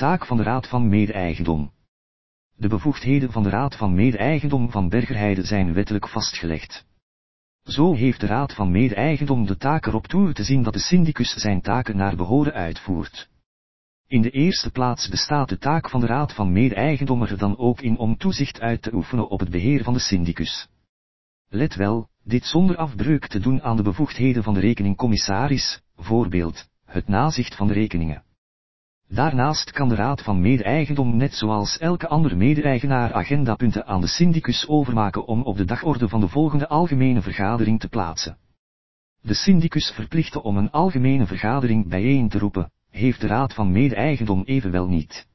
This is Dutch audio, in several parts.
Taak van de Raad van Mede-eigendom. De bevoegdheden van de Raad van Mede-eigendom van Bergerheide zijn wettelijk vastgelegd. Zo heeft de Raad van Mede-eigendom de taak erop toe te zien dat de syndicus zijn taken naar behoren uitvoert. In de eerste plaats bestaat de taak van de Raad van Mede-eigendom er dan ook in om toezicht uit te oefenen op het beheer van de syndicus. Let wel, dit zonder afbreuk te doen aan de bevoegdheden van de rekeningcommissaris, voorbeeld, het nazicht van de rekeningen. Daarnaast kan de Raad van Mede-eigendom net zoals elke andere mede-eigenaar agendapunten aan de syndicus overmaken om op de dagorde van de volgende algemene vergadering te plaatsen. De syndicus verplichten om een algemene vergadering bijeen te roepen, heeft de Raad van Mede-eigendom evenwel niet.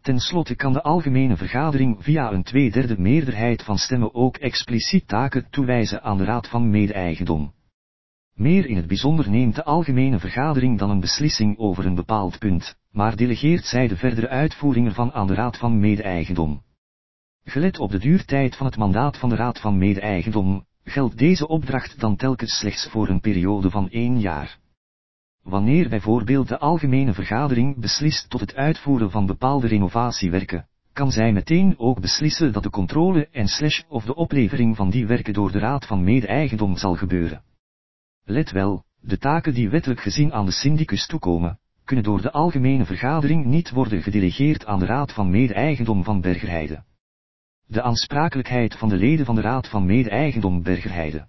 Ten slotte kan de algemene vergadering via een tweederde meerderheid van stemmen ook expliciet taken toewijzen aan de Raad van Mede-eigendom. Meer in het bijzonder neemt de algemene vergadering dan een beslissing over een bepaald punt, maar delegeert zij de verdere uitvoering ervan aan de Raad van Mede-eigendom. Gelet op de duurtijd van het mandaat van de Raad van Mede-eigendom, geldt deze opdracht dan telkens slechts voor een periode van één jaar. Wanneer bijvoorbeeld de algemene vergadering beslist tot het uitvoeren van bepaalde renovatiewerken, kan zij meteen ook beslissen dat de controle en slash of de oplevering van die werken door de Raad van Mede-eigendom zal gebeuren. Let wel, de taken die wettelijk gezien aan de syndicus toekomen, kunnen door de algemene vergadering niet worden gedelegeerd aan de Raad van Mede-eigendom van Bergerheide. De aansprakelijkheid van de leden van de Raad van Mede-eigendom Bergerheide.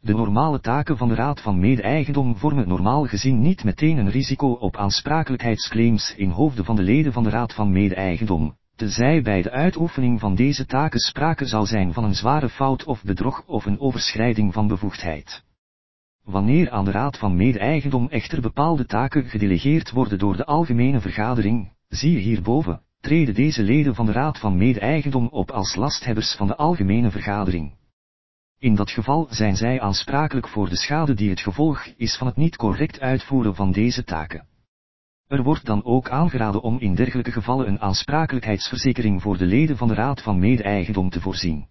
De normale taken van de Raad van Mede-eigendom vormen normaal gezien niet meteen een risico op aansprakelijkheidsclaims in hoofden van de leden van de Raad van Mede-eigendom, tenzij bij de uitoefening van deze taken sprake zou zijn van een zware fout of bedrog of een overschrijding van bevoegdheid. Wanneer aan de Raad van Mede-eigendom echter bepaalde taken gedelegeerd worden door de algemene vergadering, zie hierboven, treden deze leden van de Raad van Mede-eigendom op als lasthebbers van de algemene vergadering. In dat geval zijn zij aansprakelijk voor de schade die het gevolg is van het niet correct uitvoeren van deze taken. Er wordt dan ook aangeraden om in dergelijke gevallen een aansprakelijkheidsverzekering voor de leden van de Raad van Mede-eigendom te voorzien.